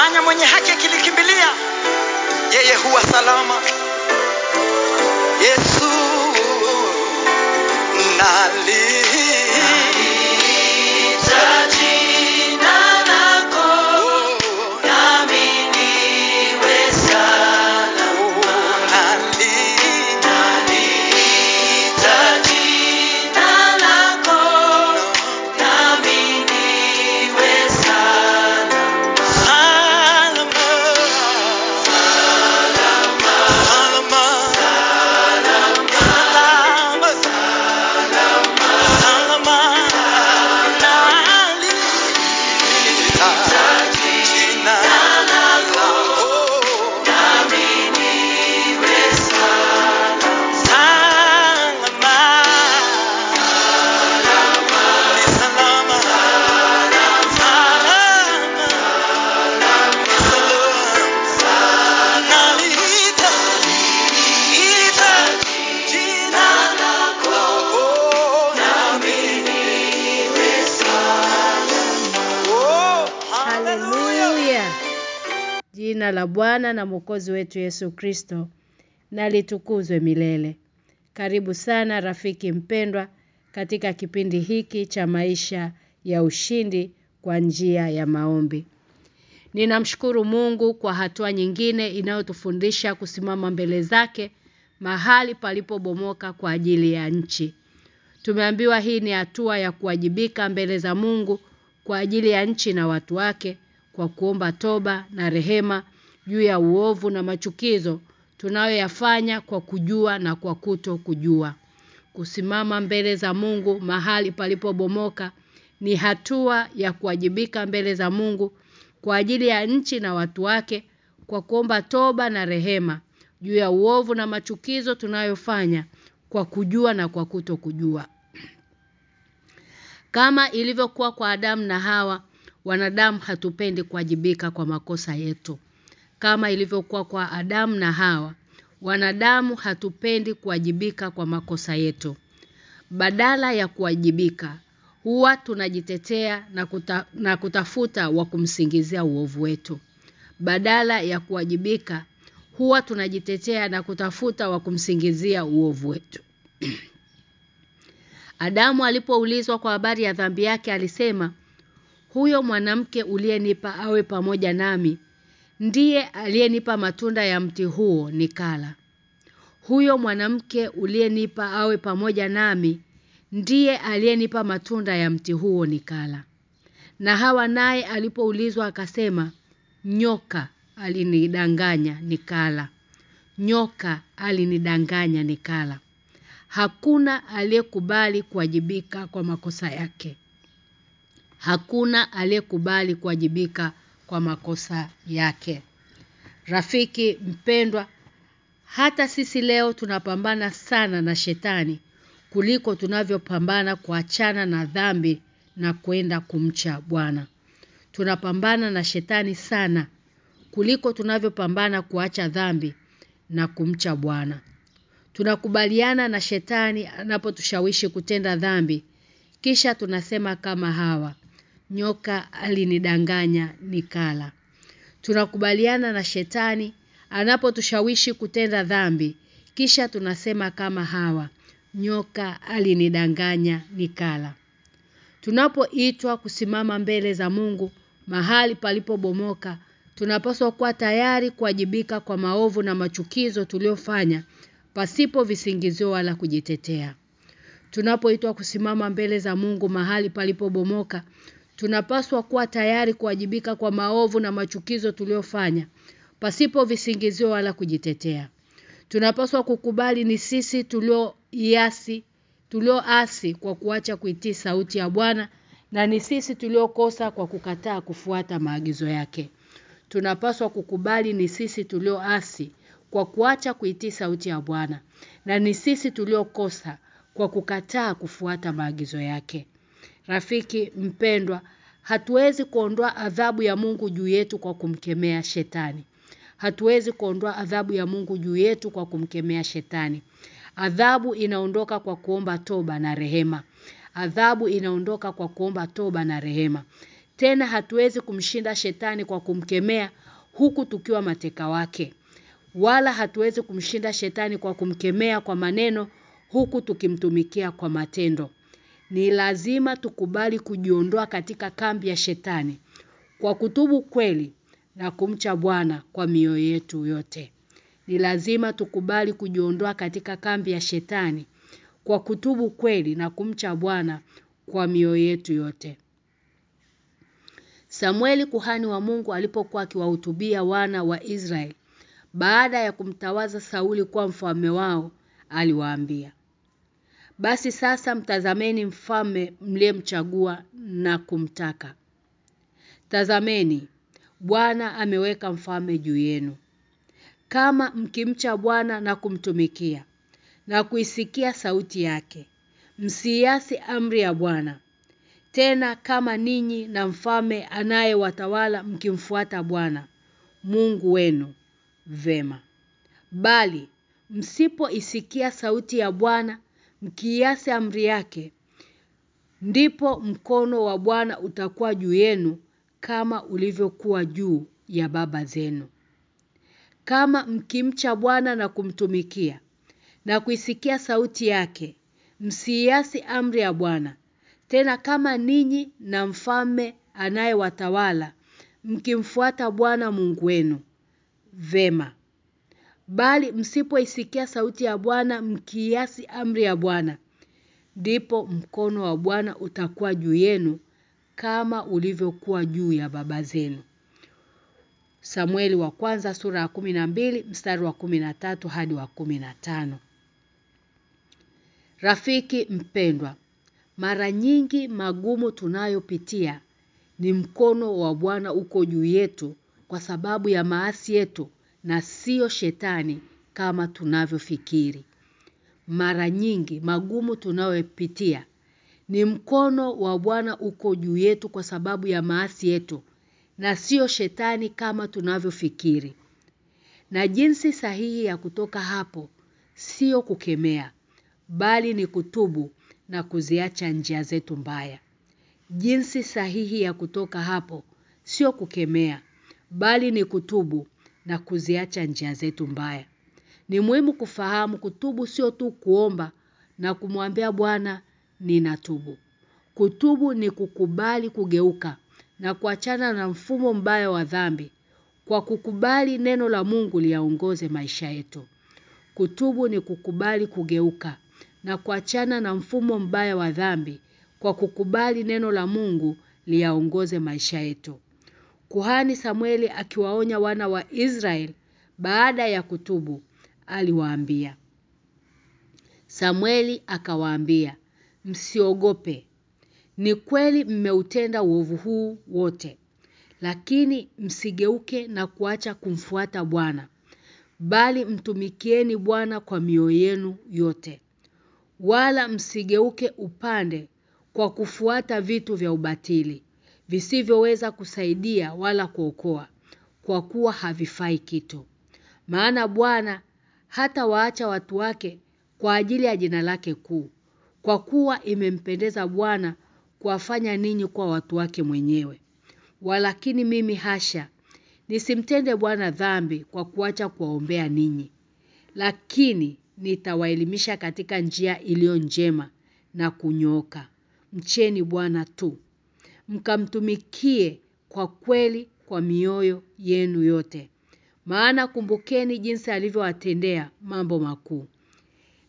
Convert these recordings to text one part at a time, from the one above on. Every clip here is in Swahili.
maana mwenye haki akilikimbilia yeye huwa salama. Yesu naliita La Bwana na Mwokozi wetu Yesu Kristo na litukuzwe milele. Karibu sana rafiki mpendwa katika kipindi hiki cha maisha ya ushindi kwa njia ya maombi. Ninamshukuru Mungu kwa hatua nyingine inayotufundisha kusimama mbele zake mahali palipobomoka kwa ajili ya nchi. Tumeambiwa hii ni hatua ya kuwajibika mbele za Mungu kwa ajili ya nchi na watu wake kwa kuomba toba na rehema juu ya uovu na machukizo tunayoyafanya kwa kujua na kwa kuto kujua. Kusimama mbele za Mungu mahali palipobomoka ni hatua ya kuwajibika mbele za Mungu kwa ajili ya nchi na watu wake kwa kuomba toba na rehema juu ya uovu na machukizo tunayofanya kwa kujua na kwa kuto kujua. Kama ilivyokuwa kwa Adamu na Hawa, wanadamu hatupendi kuwajibika kwa makosa yetu. Kama ilivyokuwa kwa Adamu na Hawa, wanadamu hatupendi kuwajibika kwa makosa yetu. Badala ya kuwajibika, huwa tunajitetea na, kuta, na kutafuta wa kumsingizia uovu wetu. Badala ya kuwajibika, huwa tunajitetea na kutafuta wa kumsingizia uovu wetu. Adamu alipoulizwa kwa habari ya dhambi yake alisema, "Huyo mwanamke uliyenipa awe pamoja nami ndiye aliyenipa matunda ya mti huo nikala." Huyo mwanamke uliyenipa awe pamoja nami ndiye aliyenipa matunda ya mti huo nikala. Na Hawa naye alipoulizwa akasema, "Nyoka alinidanganya nikala." Nyoka alinidanganya nikala. Hakuna aliyekubali kuwajibika kwa makosa yake. Hakuna aliyekubali kuwajibika kwa makosa yake. Rafiki mpendwa, hata sisi leo tunapambana sana na shetani kuliko tunavyopambana kuachana na dhambi na kwenda kumcha Bwana. Tunapambana na shetani sana kuliko tunavyopambana kuacha dhambi na kumcha Bwana. Tunakubaliana na shetani anapotushawishi kutenda dhambi. Kisha tunasema kama hawa. Nyoka alinidanganya nikala. Tunakubaliana na shetani anapotushawishi kutenda dhambi. Kisha tunasema kama hawa. Nyoka alinidanganya nikala. Tunapoitwa kusimama mbele za Mungu mahali palipobomoka, tunapaswa kuwa tayari kuwajibika kwa maovu na machukizo tuliofanya pasipo visingizio wala kujitetea. Tunapoitwa kusimama mbele za Mungu mahali palipobomoka, tunapaswa kuwa tayari kuwajibika kwa maovu na machukizo tuliofanya pasipo visingizio wala kujitetea. Tunapaswa kukubali ni sisi tulioiasi tulioasi kwa kuacha kuitii sauti ya Bwana na ni sisi tuliokosa kwa kukataa kufuata maagizo yake. Tunapaswa kukubali ni sisi tulioasi kwa kuacha kuitii sauti ya Bwana na ni sisi tuliokosa kwa kukataa kufuata maagizo yake. Rafiki mpendwa, Hatuwezi kuondoa adhabu ya Mungu juu yetu kwa kumkemea shetani. Hatuwezi kuondoa adhabu ya Mungu juu yetu kwa kumkemea shetani. Adhabu inaondoka kwa kuomba toba na rehema. Adhabu inaondoka kwa kuomba toba na rehema. Tena hatuwezi kumshinda shetani kwa kumkemea huku tukiwa mateka wake. Wala hatuwezi kumshinda shetani kwa kumkemea kwa maneno huku tukimtumikia kwa matendo. Ni lazima tukubali kujiondoa katika kambi ya shetani kwa kutubu kweli na kumcha Bwana kwa mioyo yetu yote. Ni lazima tukubali kujiondoa katika kambi ya shetani kwa kutubu kweli na kumcha Bwana kwa mioyo yetu yote. Samueli kuhani wa Mungu alipokuwa akiwahutubia wana wa Israeli baada ya kumtawaza Sauli kuwa mfalme wao aliwaambia Basi sasa mtazameni mfalme mliyemchagua na kumtaka. Tazameni Bwana ameweka mfalme juu yenu. Kama mkimcha Bwana na kumtumikia na kuisikia sauti yake msiasi amri ya Bwana. Tena kama ninyi na mfalme anayewatawala mkimfuata Bwana Mungu wenu vema. Bali msipoisikia sauti ya Bwana mkiasi amri yake ndipo mkono wa Bwana utakuwa juu yenu kama ulivyokuwa juu ya baba zenu. Kama mkimcha Bwana na kumtumikia na kuisikia sauti yake msiiasi amri ya Bwana. Tena kama ninyi na mfalme anayewatawala mkimfuata Bwana Mungu wenu vema bali msipoisikia sauti ya Bwana mkiasi amri ya Bwana ndipo mkono wa Bwana utakuwa juu yenu kama ulivyokuwa juu ya baba zenu. Samueli wa kwanza sura ya 12 mstari wa 13 hadi wa 15 Rafiki mpendwa mara nyingi magumu tunayopitia ni mkono wa Bwana uko juu yetu kwa sababu ya maasi yetu na sio shetani kama tunavyofikiri. Mara nyingi magumu tunayopitia ni mkono wa Bwana uko juu yetu kwa sababu ya maasi yetu na sio shetani kama tunavyofikiri. Na jinsi sahihi ya kutoka hapo sio kukemea bali ni kutubu na kuziacha njia zetu mbaya. Jinsi sahihi ya kutoka hapo sio kukemea bali ni kutubu na kuziacha njia zetu mbaya. Ni muhimu kufahamu kutubu sio tu kuomba na kumwambia Bwana ninatubu. Kutubu ni kukubali kugeuka na kuachana na mfumo mbaya wa dhambi kwa kukubali neno la Mungu liaongoze maisha yetu. Kutubu ni kukubali kugeuka na kuachana na mfumo mbaya wa dhambi kwa kukubali neno la Mungu liaongoze maisha yetu. Kuhani Samueli akiwaonya wana wa Israeli baada ya kutubu aliwaambia. Samueli akawaambia msiogope. Ni kweli mmeutenda uovu huu wote lakini msigeuke na kuacha kumfuata Bwana. Bali mtumikieni Bwana kwa mioyo yenu yote. Wala msigeuke upande kwa kufuata vitu vya ubatili visivyoweza kusaidia wala kuokoa kwa kuwa havifai kitu. Maana Bwana hata waacha watu wake kwa ajili ya jina lake kuu kwa kuwa imempendeza Bwana kuwafanya ninyi kwa watu wake mwenyewe. Walakini mimi hasha nisimtende Bwana dhambi kwa kuacha kuwaombea ninyi. Lakini nitawaelimisha katika njia iliyo njema na kunyooka. mcheni Bwana tu mkamtumikie kwa kweli kwa mioyo yenu yote. Maana kumbukeni jinsi alivyowatendea mambo makuu.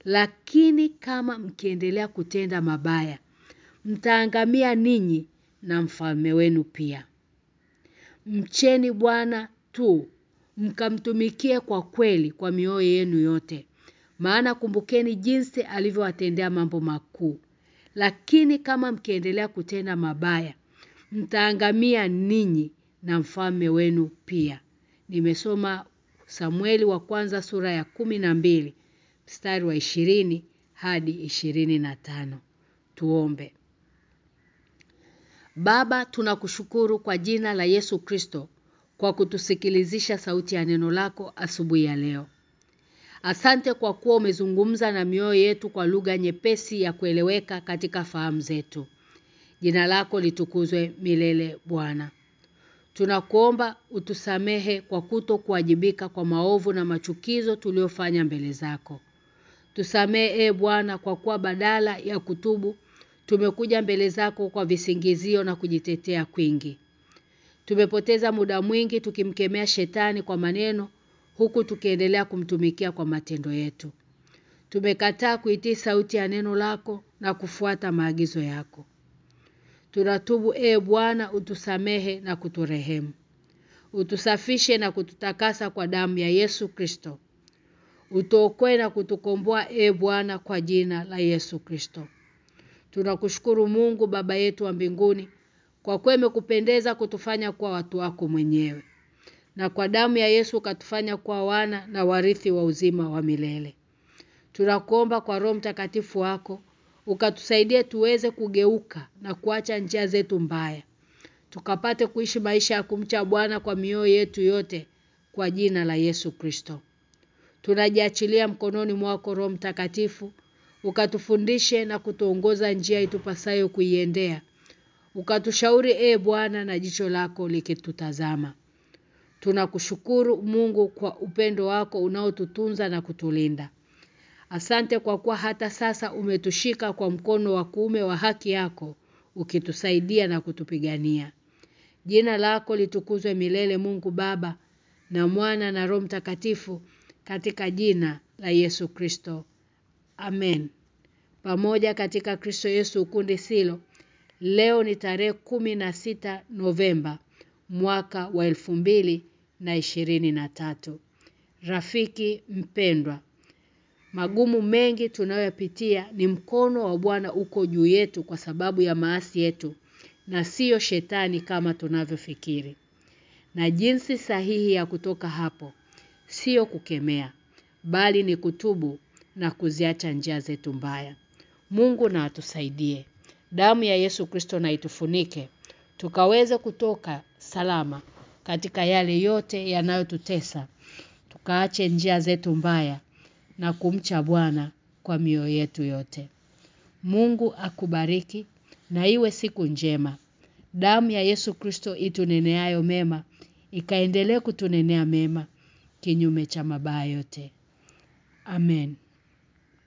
Lakini kama mkiendelea kutenda mabaya mtaangamia ninyi na mfalme wenu pia. Mcheni Bwana tu mkamtumikie kwa kweli kwa mioyo yenu yote. Maana kumbukeni jinsi alivyowatendea mambo makuu. Lakini kama mkiendelea kutenda mabaya mtaangamia ninyi na mfalme wenu pia nimesoma Samueli wa kwanza sura ya kumi na mbili mstari wa ishirini hadi ishirini na tano tuombe Baba tunakushukuru kwa jina la Yesu Kristo kwa kutusikilizisha sauti ya neno lako asubuhi ya leo. Asante kwa kuwa umezungumza na mioyo yetu kwa lugha nyepesi ya kueleweka katika fahamu zetu. Jina lako litukuzwe milele Bwana. Tunakuomba utusamehe kwa kuto kuwajibika kwa maovu na machukizo tuliofanya mbele zako. Tusamehe e Bwana kwa kuwa badala ya kutubu tumekuja mbele zako kwa visingizio na kujitetea kwingi. Tumepoteza muda mwingi tukimkemea shetani kwa maneno huku tukiendelea kumtumikia kwa matendo yetu. Tumekataa kuitii sauti ya neno lako na kufuata maagizo yako. Tunatubu e Bwana utusamehe na kuturehemu. Utusafishe na kututakasa kwa damu ya Yesu Kristo. Utuokoe na kutukomboa e Bwana kwa jina la Yesu Kristo. Tunakushukuru Mungu baba yetu wa mbinguni kwa kuwa kupendeza kutufanya kwa watu wako mwenyewe. Na kwa damu ya Yesu katufanya kwa wana na warithi wa uzima wa milele. Tunakuomba kwa Roho Mtakatifu wako ukatusaidie tuweze kugeuka na kuacha njia zetu mbaya. Tukapate kuishi maisha ya kumcha Bwana kwa mioyo yetu yote kwa jina la Yesu Kristo. Tunajiachilia mkononi mwako Roho Mtakatifu ukatufundishe na kutuongoza njia itupasayo kuiendea. Ukatushauri e Bwana na jicho lako likitutazama. Tunakushukuru Mungu kwa upendo wako unaotutunza na kutulinda. Asante kwa kuwa hata sasa umetushika kwa mkono wa kuume wa haki yako ukitusaidia na kutupigania. Jina lako litukuzwe milele Mungu Baba na Mwana na Roho Mtakatifu katika jina la Yesu Kristo. Amen. Pamoja katika Kristo Yesu ukundi silo. Leo ni tarehe sita Novemba mwaka wa na na tatu. Rafiki mpendwa. Magumu mengi tunayopitia ni mkono wa Bwana uko juu yetu kwa sababu ya maasi yetu na sio shetani kama tunavyofikiri. Na jinsi sahihi ya kutoka hapo sio kukemea bali ni kutubu na kuziacha njia zetu mbaya. Mungu na atusaidie. Damu ya Yesu Kristo na itufunike tukaweze kutoka salama katika yale yote yanayotutesa. Tukaache njia zetu mbaya na kumcha Bwana kwa mioyo yetu yote. Mungu akubariki na iwe siku njema. Damu ya Yesu Kristo ituneneayo mema ikaendelee kutunenea mema kinyume cha mabaya yote. Amen.